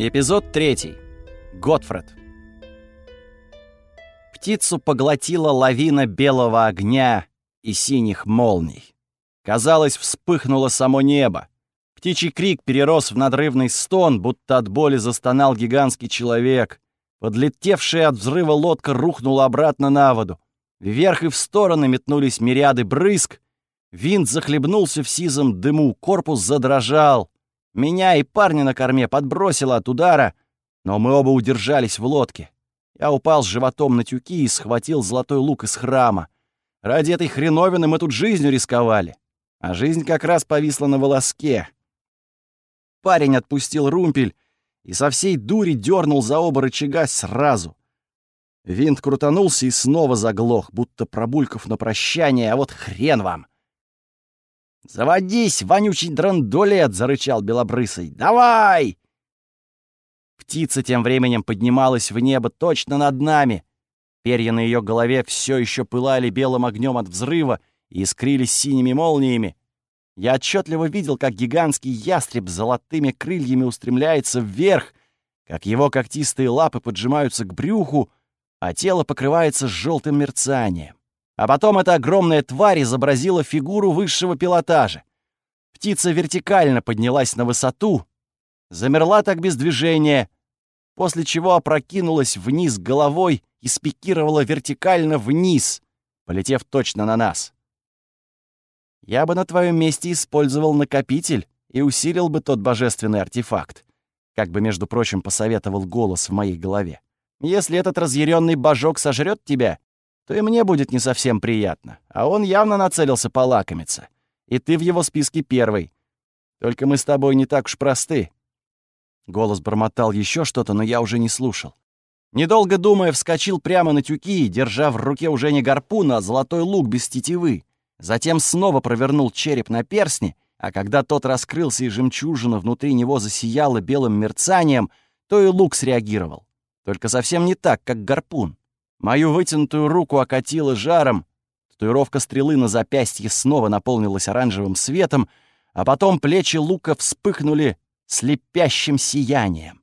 Эпизод 3. Готфред. Птицу поглотила лавина белого огня и синих молний. Казалось, вспыхнуло само небо. Птичий крик перерос в надрывный стон, будто от боли застонал гигантский человек. Подлетевшая от взрыва лодка рухнула обратно на воду. Вверх и в стороны метнулись мириады брызг. Винт захлебнулся в сизом дыму, корпус задрожал. Меня и парня на корме подбросило от удара, но мы оба удержались в лодке. Я упал с животом на тюки и схватил золотой лук из храма. Ради этой хреновины мы тут жизнью рисковали. А жизнь как раз повисла на волоске. Парень отпустил румпель и со всей дури дернул за оба рычага сразу. Винт крутанулся и снова заглох, будто пробульков на прощание, а вот хрен вам. «Заводись, вонючий драндулет!» — зарычал Белобрысый. «Давай!» Птица тем временем поднималась в небо точно над нами. Перья на ее голове все еще пылали белым огнем от взрыва и искрились синими молниями. Я отчетливо видел, как гигантский ястреб с золотыми крыльями устремляется вверх, как его когтистые лапы поджимаются к брюху, а тело покрывается желтым мерцанием. А потом эта огромная тварь изобразила фигуру высшего пилотажа. Птица вертикально поднялась на высоту, замерла так без движения, после чего опрокинулась вниз головой и спикировала вертикально вниз, полетев точно на нас. Я бы на твоем месте использовал накопитель и усилил бы тот божественный артефакт, как бы, между прочим, посоветовал голос в моей голове. Если этот разъяренный божок сожрет тебя, то и мне будет не совсем приятно. А он явно нацелился полакомиться. И ты в его списке первый. Только мы с тобой не так уж просты». Голос бормотал еще что-то, но я уже не слушал. Недолго думая, вскочил прямо на тюки, держа в руке уже не гарпун, а золотой лук без тетивы. Затем снова провернул череп на перстне, а когда тот раскрылся и жемчужина внутри него засияла белым мерцанием, то и лук среагировал. Только совсем не так, как гарпун. Мою вытянутую руку окатило жаром, татуировка стрелы на запястье снова наполнилась оранжевым светом, а потом плечи лука вспыхнули слепящим сиянием.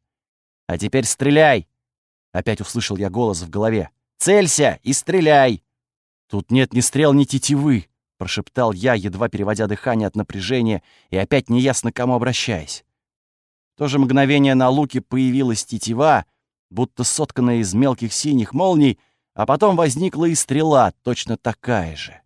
«А теперь стреляй!» — опять услышал я голос в голове. «Целься и стреляй!» «Тут нет ни стрел, ни тетивы!» — прошептал я, едва переводя дыхание от напряжения и опять неясно кому обращаясь. В то же мгновение на луке появилась тетива, будто сотканная из мелких синих молний, а потом возникла и стрела, точно такая же.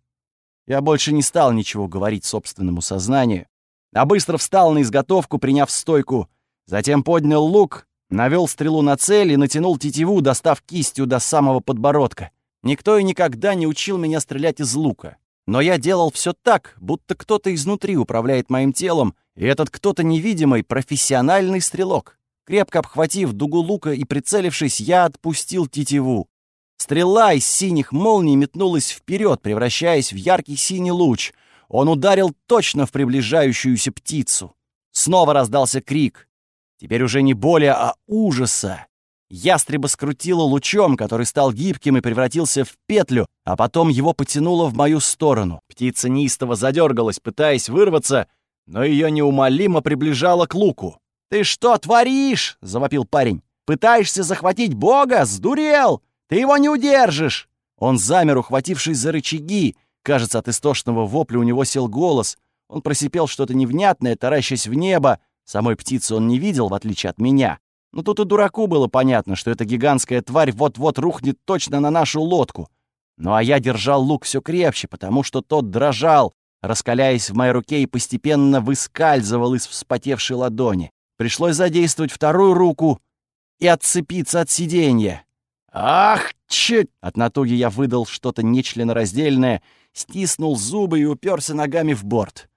Я больше не стал ничего говорить собственному сознанию, а быстро встал на изготовку, приняв стойку, затем поднял лук, навел стрелу на цель и натянул тетиву, достав кистью до самого подбородка. Никто и никогда не учил меня стрелять из лука. Но я делал все так, будто кто-то изнутри управляет моим телом, и этот кто-то невидимый профессиональный стрелок. Крепко обхватив дугу лука и прицелившись, я отпустил тетиву. Стрела из синих молний метнулась вперед, превращаясь в яркий синий луч. Он ударил точно в приближающуюся птицу. Снова раздался крик. Теперь уже не боли, а ужаса. Ястреба скрутило лучом, который стал гибким и превратился в петлю, а потом его потянуло в мою сторону. Птица неистово задергалась, пытаясь вырваться, но ее неумолимо приближало к луку. «Ты что творишь?» — завопил парень. «Пытаешься захватить Бога? Сдурел! Ты его не удержишь!» Он замер, ухватившись за рычаги. Кажется, от истошного вопля у него сел голос. Он просипел что-то невнятное, таращась в небо. Самой птицы он не видел, в отличие от меня. Но тут и дураку было понятно, что эта гигантская тварь вот-вот рухнет точно на нашу лодку. Ну а я держал лук все крепче, потому что тот дрожал, раскаляясь в моей руке и постепенно выскальзывал из вспотевшей ладони. Пришлось задействовать вторую руку и отцепиться от сиденья. «Ах, чуть!» От натуги я выдал что-то нечленораздельное, стиснул зубы и уперся ногами в борт.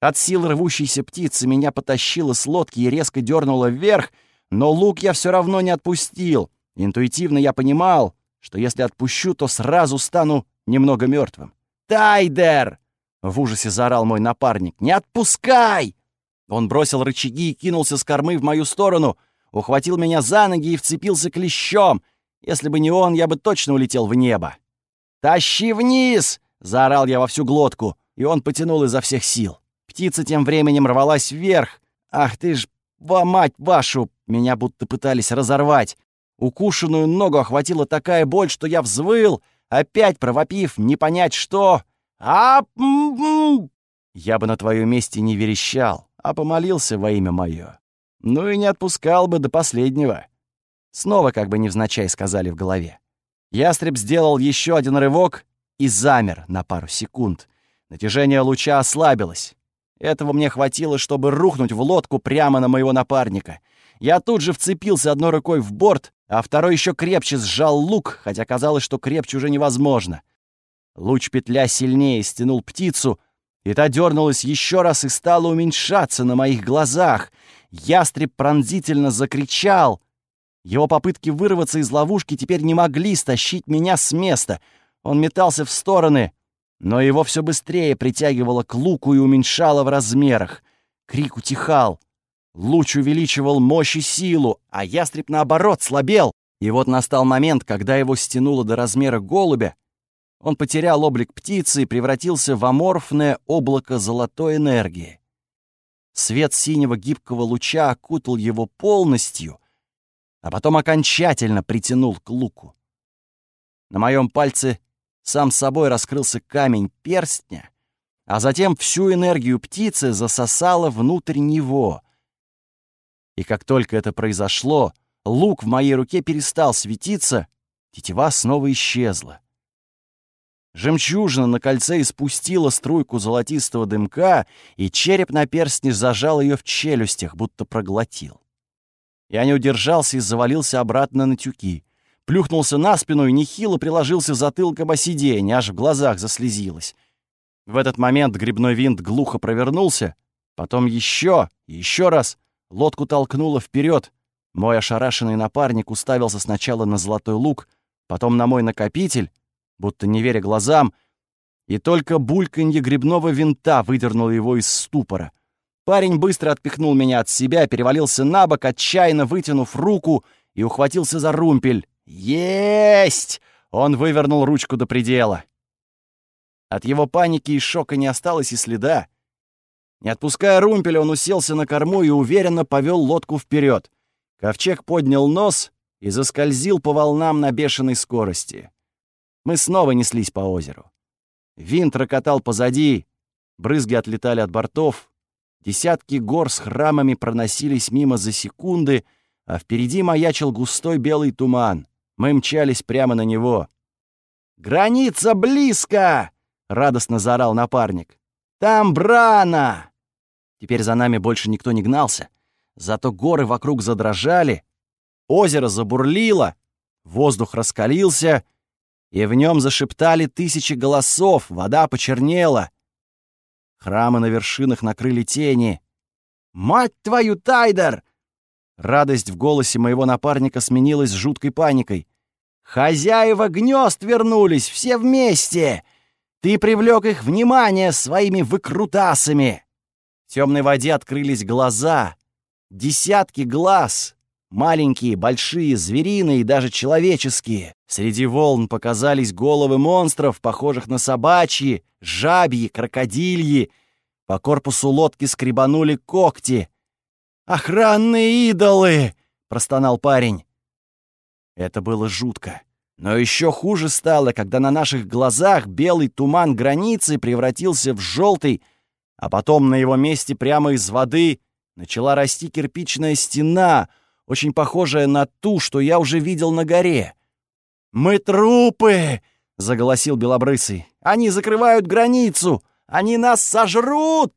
От сил рвущейся птицы меня потащило с лодки и резко дернуло вверх, но лук я все равно не отпустил. Интуитивно я понимал, что если отпущу, то сразу стану немного мертвым. «Тайдер!» — в ужасе заорал мой напарник. «Не отпускай!» Он бросил рычаги и кинулся с кормы в мою сторону, ухватил меня за ноги и вцепился клещом. Если бы не он, я бы точно улетел в небо. «Тащи вниз!» — заорал я во всю глотку, и он потянул изо всех сил. Птица тем временем рвалась вверх. «Ах ты ж Во мать вашу! Меня будто пытались разорвать. Укушенную ногу охватила такая боль, что я взвыл, опять провопив, не понять что. а Я бы на твоем месте не верещал, а помолился во имя мое. Ну и не отпускал бы до последнего. Снова как бы невзначай сказали в голове. Ястреб сделал еще один рывок и замер на пару секунд. Натяжение луча ослабилось. Этого мне хватило, чтобы рухнуть в лодку прямо на моего напарника. Я тут же вцепился одной рукой в борт, а второй еще крепче сжал лук, хотя казалось, что крепче уже невозможно. Луч петля сильнее стянул птицу, и та дернулась еще раз и стала уменьшаться на моих глазах. Ястреб пронзительно закричал. Его попытки вырваться из ловушки теперь не могли стащить меня с места. Он метался в стороны, но его все быстрее притягивало к луку и уменьшало в размерах. Крик утихал. Луч увеличивал мощь и силу, а ястреб, наоборот, слабел. И вот настал момент, когда его стянуло до размера голубя. Он потерял облик птицы и превратился в аморфное облако золотой энергии. Свет синего гибкого луча окутал его полностью, а потом окончательно притянул к луку. На моем пальце сам собой раскрылся камень перстня, а затем всю энергию птицы засосало внутрь него. И как только это произошло, лук в моей руке перестал светиться, тетива снова исчезла. Жемчужина на кольце испустила струйку золотистого дымка, и череп на перстне зажал ее в челюстях, будто проглотил. Я не удержался и завалился обратно на тюки плюхнулся на спину и нехило приложился затылком о сиденье, аж в глазах заслезилось. В этот момент грибной винт глухо провернулся, потом еще еще раз лодку толкнуло вперед. Мой ошарашенный напарник уставился сначала на золотой лук, потом на мой накопитель, будто не веря глазам, и только бульканье грибного винта выдернуло его из ступора. Парень быстро отпихнул меня от себя, перевалился на бок, отчаянно вытянув руку и ухватился за румпель. «Есть!» Он вывернул ручку до предела. От его паники и шока не осталось и следа. Не отпуская румпеля, он уселся на корму и уверенно повел лодку вперед. Ковчег поднял нос и заскользил по волнам на бешеной скорости. Мы снова неслись по озеру. Винт рокотал позади, брызги отлетали от бортов, десятки гор с храмами проносились мимо за секунды, а впереди маячил густой белый туман. Мы мчались прямо на него. «Граница близко!» — радостно заорал напарник. «Там Брана!» Теперь за нами больше никто не гнался. Зато горы вокруг задрожали, озеро забурлило, воздух раскалился, и в нем зашептали тысячи голосов, вода почернела. Храмы на вершинах накрыли тени. «Мать твою, Тайдер! Радость в голосе моего напарника сменилась жуткой паникой. «Хозяева гнезд вернулись, все вместе! Ты привлек их внимание своими выкрутасами!» В темной воде открылись глаза. Десятки глаз. Маленькие, большие, звериные и даже человеческие. Среди волн показались головы монстров, похожих на собачьи, жабьи, крокодильи. По корпусу лодки скребанули когти — «Охранные идолы!» — простонал парень. Это было жутко. Но еще хуже стало, когда на наших глазах белый туман границы превратился в желтый, а потом на его месте прямо из воды начала расти кирпичная стена, очень похожая на ту, что я уже видел на горе. «Мы трупы!» — заголосил Белобрысый. «Они закрывают границу! Они нас сожрут!»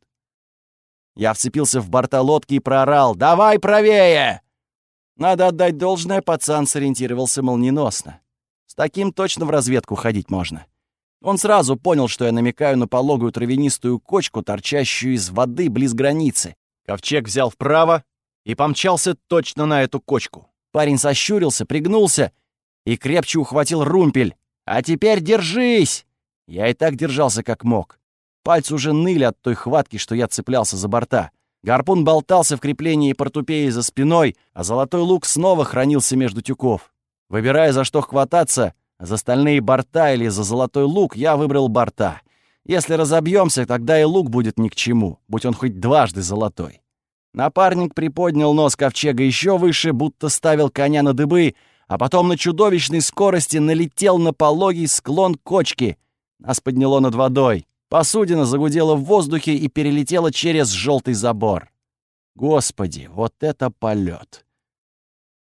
Я вцепился в борта лодки и проорал «Давай правее!» Надо отдать должное, пацан сориентировался молниеносно. С таким точно в разведку ходить можно. Он сразу понял, что я намекаю на пологую травянистую кочку, торчащую из воды близ границы. Ковчег взял вправо и помчался точно на эту кочку. Парень сощурился, пригнулся и крепче ухватил румпель. «А теперь держись!» Я и так держался как мог. Пальцы уже ныли от той хватки, что я цеплялся за борта. Гарпун болтался в креплении портупеи за спиной, а золотой лук снова хранился между тюков. Выбирая, за что хвататься, за стальные борта или за золотой лук, я выбрал борта. Если разобьемся, тогда и лук будет ни к чему, будь он хоть дважды золотой. Напарник приподнял нос ковчега еще выше, будто ставил коня на дыбы, а потом на чудовищной скорости налетел на пологий склон кочки. Нас подняло над водой. Посудина загудела в воздухе и перелетела через желтый забор. Господи, вот это полет!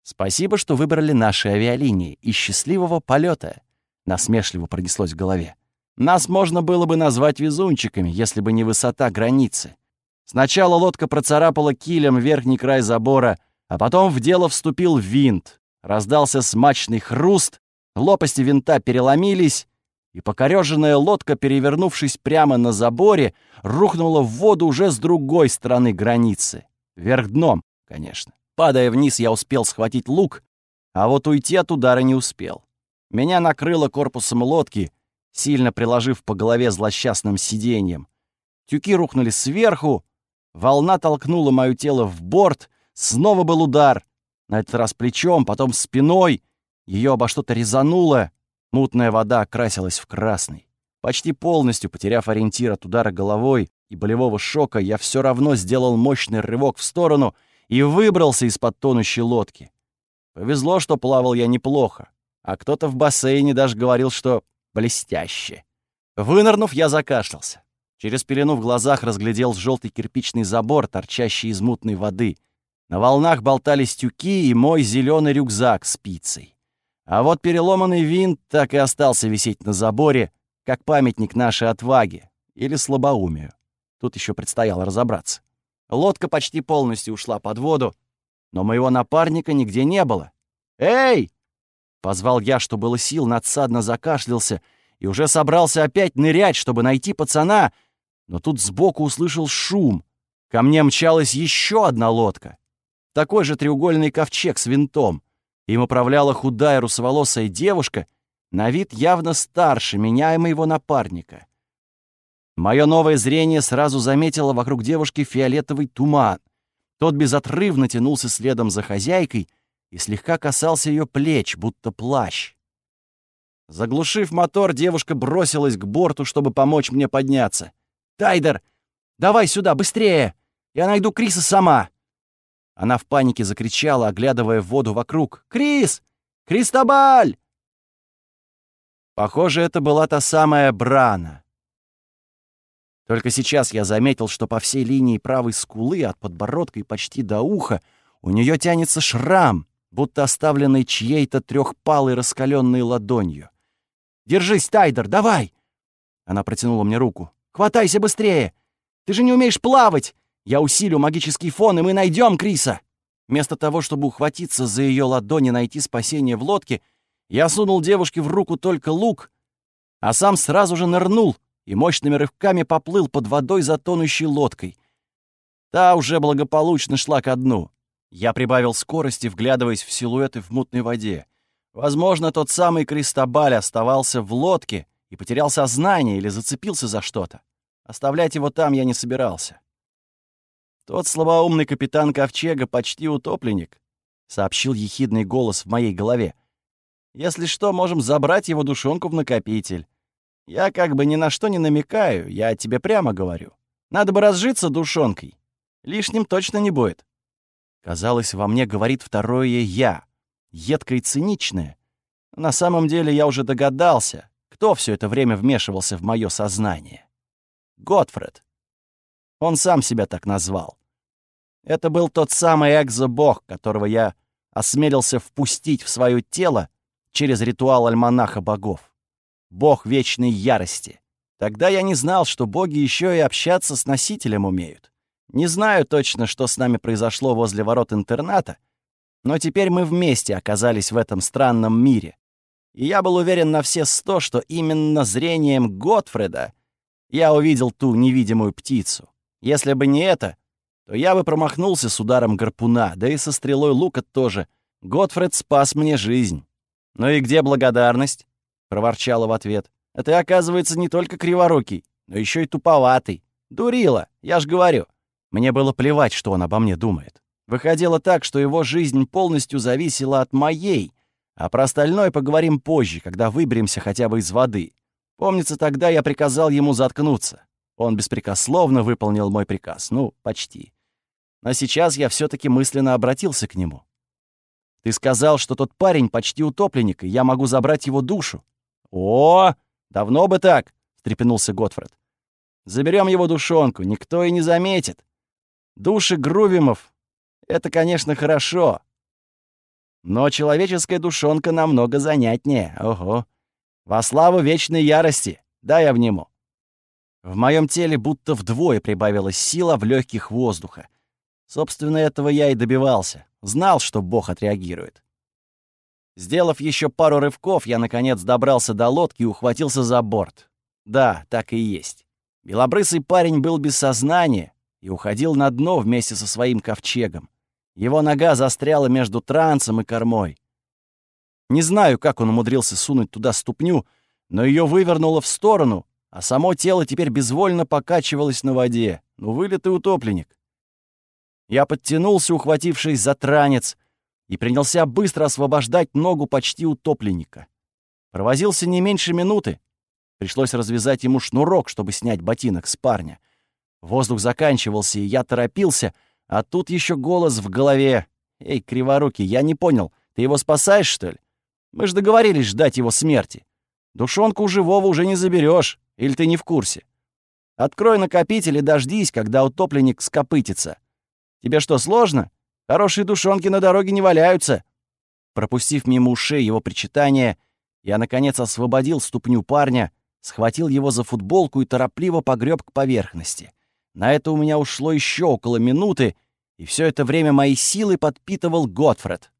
Спасибо, что выбрали наши авиалинии. И счастливого полета! Насмешливо пронеслось в голове. Нас можно было бы назвать везунчиками, если бы не высота границы. Сначала лодка процарапала килем верхний край забора, а потом в дело вступил винт. Раздался смачный хруст, лопасти винта переломились, и покорёженная лодка, перевернувшись прямо на заборе, рухнула в воду уже с другой стороны границы. Вверх дном, конечно. Падая вниз, я успел схватить лук, а вот уйти от удара не успел. Меня накрыло корпусом лодки, сильно приложив по голове злосчастным сиденьем. Тюки рухнули сверху, волна толкнула моё тело в борт, снова был удар, на этот раз плечом, потом спиной. Ее обо что-то резануло, мутная вода окрасилась в красный. Почти полностью потеряв ориентир от удара головой и болевого шока, я все равно сделал мощный рывок в сторону и выбрался из-под тонущей лодки. Повезло, что плавал я неплохо, а кто-то в бассейне даже говорил, что блестяще. Вынырнув, я закашлялся. Через пелену в глазах разглядел желтый кирпичный забор, торчащий из мутной воды. На волнах болтались тюки и мой зеленый рюкзак с пиццей. А вот переломанный винт так и остался висеть на заборе, как памятник нашей отваге или слабоумию. Тут еще предстояло разобраться. Лодка почти полностью ушла под воду, но моего напарника нигде не было. «Эй!» — позвал я, что было сил, надсадно закашлялся и уже собрался опять нырять, чтобы найти пацана, но тут сбоку услышал шум. Ко мне мчалась еще одна лодка. Такой же треугольный ковчег с винтом. Им управляла худая русоволосая девушка, на вид явно старше меня и моего напарника. Мое новое зрение сразу заметило вокруг девушки фиолетовый туман. Тот безотрывно тянулся следом за хозяйкой и слегка касался ее плеч, будто плащ. Заглушив мотор, девушка бросилась к борту, чтобы помочь мне подняться. «Тайдер, давай сюда, быстрее! Я найду Криса сама!» Она в панике закричала, оглядывая воду вокруг. «Крис! Кристобаль!» Похоже, это была та самая Брана. Только сейчас я заметил, что по всей линии правой скулы от подбородка и почти до уха у нее тянется шрам, будто оставленный чьей-то трехпалой раскаленной ладонью. «Держись, Тайдер, давай!» Она протянула мне руку. Хватайся быстрее! Ты же не умеешь плавать! Я усилю магический фон, и мы найдем Криса!» Вместо того, чтобы ухватиться за ее ладони и найти спасение в лодке, я сунул девушке в руку только лук, а сам сразу же нырнул и мощными рывками поплыл под водой за тонущей лодкой. Та уже благополучно шла ко дну. Я прибавил скорости, вглядываясь в силуэты в мутной воде. Возможно, тот самый Кристобаль оставался в лодке и потерял сознание или зацепился за что-то. Оставлять его там я не собирался. Тот слабоумный капитан Ковчега почти утопленник, сообщил ехидный голос в моей голове. Если что, можем забрать его душонку в накопитель. Я как бы ни на что не намекаю, я тебе прямо говорю. Надо бы разжиться душонкой. Лишним точно не будет. Казалось, во мне говорит второе «я», едкое и циничное. На самом деле я уже догадался, кто все это время вмешивался в мое сознание? Готфред. Он сам себя так назвал. Это был тот самый экзо-бог, которого я осмелился впустить в свое тело через ритуал альманаха богов. Бог вечной ярости. Тогда я не знал, что боги еще и общаться с носителем умеют. Не знаю точно, что с нами произошло возле ворот интерната, но теперь мы вместе оказались в этом странном мире, и я был уверен на все сто, что именно зрением Готфреда я увидел ту невидимую птицу. Если бы не это, то я бы промахнулся с ударом гарпуна, да и со стрелой лука тоже. Готфред спас мне жизнь. «Ну и где благодарность?» — проворчала в ответ. «Это «А оказывается, не только криворукий, но еще и туповатый. Дурила, я ж говорю». Мне было плевать, что он обо мне думает. Выходило так, что его жизнь полностью зависела от моей — а про остальное поговорим позже, когда выберемся хотя бы из воды. Помнится, тогда я приказал ему заткнуться. Он беспрекословно выполнил мой приказ. Ну, почти. Но сейчас я все таки мысленно обратился к нему. Ты сказал, что тот парень почти утопленник, и я могу забрать его душу. О, давно бы так, встрепенулся Готфред. Заберем его душонку, никто и не заметит. Души Грувимов — это, конечно, хорошо. Но человеческая душонка намного занятнее. Ого. Во славу вечной ярости. Да, я обниму. В моем теле будто вдвое прибавилась сила в легких воздуха. Собственно, этого я и добивался. Знал, что Бог отреагирует. Сделав еще пару рывков, я, наконец, добрался до лодки и ухватился за борт. Да, так и есть. Белобрысый парень был без сознания и уходил на дно вместе со своим ковчегом. Его нога застряла между трансом и кормой. Не знаю, как он умудрился сунуть туда ступню, но ее вывернуло в сторону, а само тело теперь безвольно покачивалось на воде. Ну, вылитый утопленник. Я подтянулся, ухватившись за транец, и принялся быстро освобождать ногу почти утопленника. Провозился не меньше минуты. Пришлось развязать ему шнурок, чтобы снять ботинок с парня. Воздух заканчивался, и я торопился, а тут еще голос в голове. «Эй, криворукий, я не понял, ты его спасаешь, что ли? Мы же договорились ждать его смерти. Душонку живого уже не заберешь. Или ты не в курсе? Открой накопитель и дождись, когда утопленник скопытится. Тебе что, сложно? Хорошие душонки на дороге не валяются. Пропустив мимо ушей его причитания, я, наконец, освободил ступню парня, схватил его за футболку и торопливо погреб к поверхности. На это у меня ушло еще около минуты, и все это время мои силы подпитывал Готфред.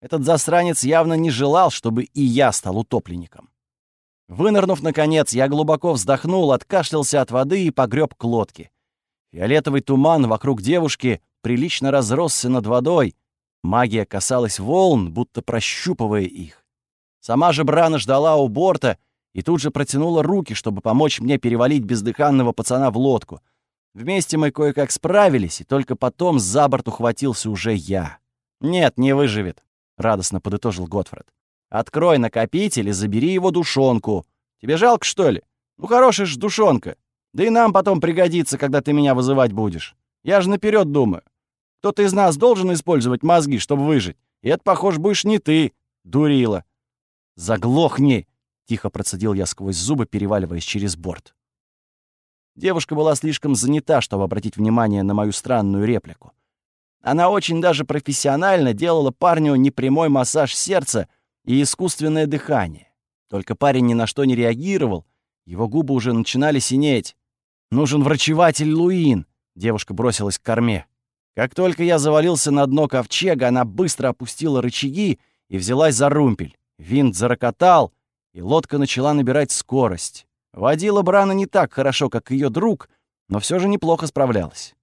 Этот засранец явно не желал, чтобы и я стал утопленником. Вынырнув, наконец, я глубоко вздохнул, откашлялся от воды и погреб к лодке. Фиолетовый туман вокруг девушки прилично разросся над водой. Магия касалась волн, будто прощупывая их. Сама же Брана ждала у борта и тут же протянула руки, чтобы помочь мне перевалить бездыханного пацана в лодку. Вместе мы кое-как справились, и только потом за борт ухватился уже я. «Нет, не выживет», — радостно подытожил Готфред. Открой накопитель и забери его душонку. Тебе жалко, что ли? Ну, хорошая ж душонка. Да и нам потом пригодится, когда ты меня вызывать будешь. Я же наперед думаю. Кто-то из нас должен использовать мозги, чтобы выжить. И это, похоже, будешь не ты, дурила. Заглохни, тихо процедил я сквозь зубы, переваливаясь через борт. Девушка была слишком занята, чтобы обратить внимание на мою странную реплику. Она очень даже профессионально делала парню непрямой массаж сердца, и искусственное дыхание. Только парень ни на что не реагировал, его губы уже начинали синеть. «Нужен врачеватель Луин!» Девушка бросилась к корме. Как только я завалился на дно ковчега, она быстро опустила рычаги и взялась за румпель. Винт зарокотал, и лодка начала набирать скорость. Водила Брана не так хорошо, как ее друг, но все же неплохо справлялась.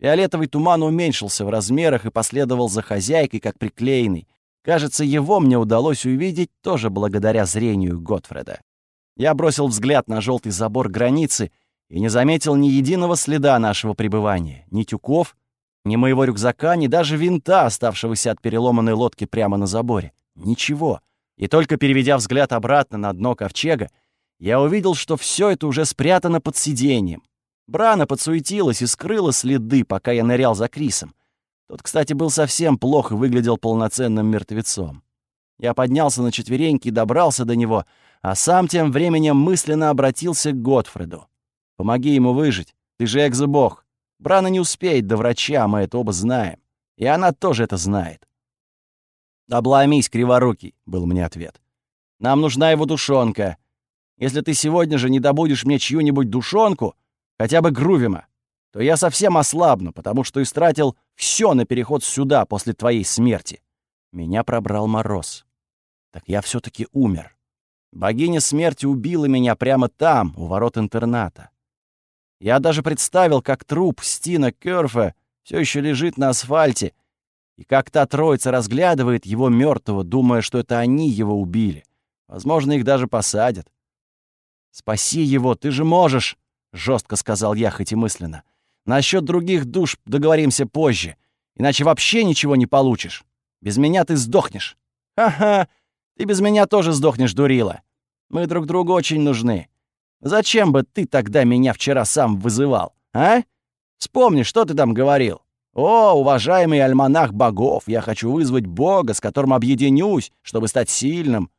Фиолетовый туман уменьшился в размерах и последовал за хозяйкой, как приклеенный. Кажется, его мне удалось увидеть тоже благодаря зрению Готфреда. Я бросил взгляд на желтый забор границы и не заметил ни единого следа нашего пребывания, ни тюков, ни моего рюкзака, ни даже винта, оставшегося от переломанной лодки прямо на заборе. Ничего. И только переведя взгляд обратно на дно ковчега, я увидел, что все это уже спрятано под сиденьем. Брана подсуетилась и скрыла следы, пока я нырял за Крисом. Тот, кстати, был совсем плохо и выглядел полноценным мертвецом. Я поднялся на четвереньки и добрался до него, а сам тем временем мысленно обратился к Готфреду. «Помоги ему выжить. Ты же экзобог. Брана не успеет до врача, мы это оба знаем. И она тоже это знает». «Обломись, криворукий», — был мне ответ. «Нам нужна его душонка. Если ты сегодня же не добудешь мне чью-нибудь душонку, хотя бы Грувима, то я совсем ослабну, потому что истратил все на переход сюда после твоей смерти. Меня пробрал мороз. Так я все таки умер. Богиня смерти убила меня прямо там, у ворот интерната. Я даже представил, как труп Стина Кёрфа все еще лежит на асфальте, и как та троица разглядывает его мертвого, думая, что это они его убили. Возможно, их даже посадят. «Спаси его, ты же можешь!» — жестко сказал я, хоть и мысленно. Насчет других душ договоримся позже, иначе вообще ничего не получишь. Без меня ты сдохнешь. Ха-ха, ты без меня тоже сдохнешь, дурила. Мы друг другу очень нужны. Зачем бы ты тогда меня вчера сам вызывал, а? Вспомни, что ты там говорил. «О, уважаемый альманах богов, я хочу вызвать бога, с которым объединюсь, чтобы стать сильным».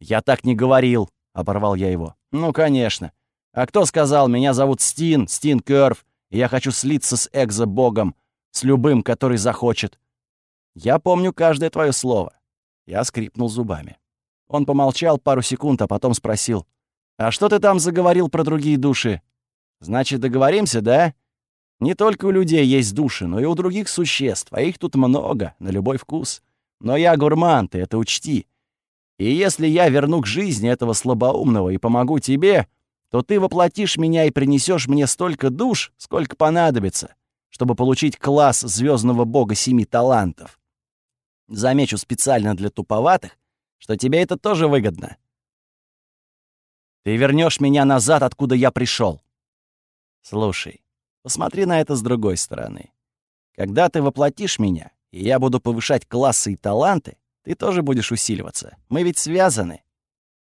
«Я так не говорил», — оборвал я его. «Ну, конечно. А кто сказал, меня зовут Стин, Стин Кёрф, и я хочу слиться с экзо-богом, с любым, который захочет. Я помню каждое твое слово». Я скрипнул зубами. Он помолчал пару секунд, а потом спросил. «А что ты там заговорил про другие души? Значит, договоримся, да? Не только у людей есть души, но и у других существ, а их тут много, на любой вкус. Но я гурман, ты это учти. И если я верну к жизни этого слабоумного и помогу тебе, то ты воплотишь меня и принесешь мне столько душ, сколько понадобится, чтобы получить класс звездного бога семи талантов. Замечу специально для туповатых, что тебе это тоже выгодно. Ты вернешь меня назад, откуда я пришел. Слушай, посмотри на это с другой стороны. Когда ты воплотишь меня, и я буду повышать классы и таланты, ты тоже будешь усиливаться. Мы ведь связаны.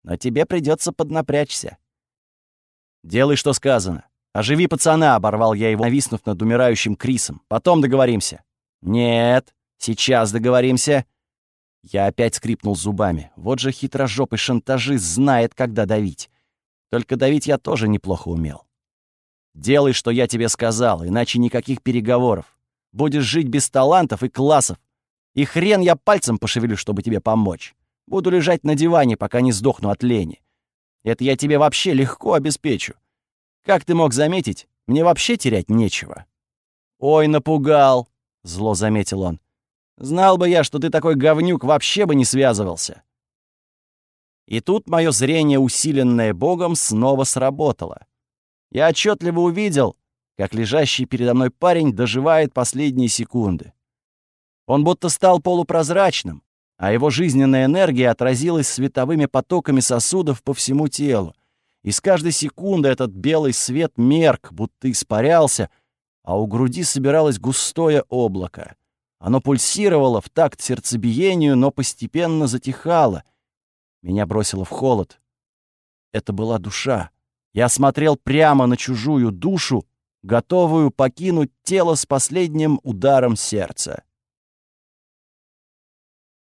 Но тебе придется поднапрячься. Делай, что сказано. Оживи пацана, оборвал я его, нависнув над умирающим Крисом. Потом договоримся. Нет, сейчас договоримся. Я опять скрипнул зубами. Вот же хитрожопый шантажист знает, когда давить. Только давить я тоже неплохо умел. Делай, что я тебе сказал, иначе никаких переговоров. Будешь жить без талантов и классов. И хрен я пальцем пошевелю, чтобы тебе помочь. Буду лежать на диване, пока не сдохну от лени. Это я тебе вообще легко обеспечу. Как ты мог заметить, мне вообще терять нечего». «Ой, напугал», — зло заметил он. «Знал бы я, что ты такой говнюк, вообще бы не связывался». И тут мое зрение, усиленное Богом, снова сработало. Я отчетливо увидел, как лежащий передо мной парень доживает последние секунды. Он будто стал полупрозрачным, а его жизненная энергия отразилась световыми потоками сосудов по всему телу. И с каждой секунды этот белый свет мерк, будто испарялся, а у груди собиралось густое облако. Оно пульсировало в такт сердцебиению, но постепенно затихало. Меня бросило в холод. Это была душа. Я смотрел прямо на чужую душу, готовую покинуть тело с последним ударом сердца.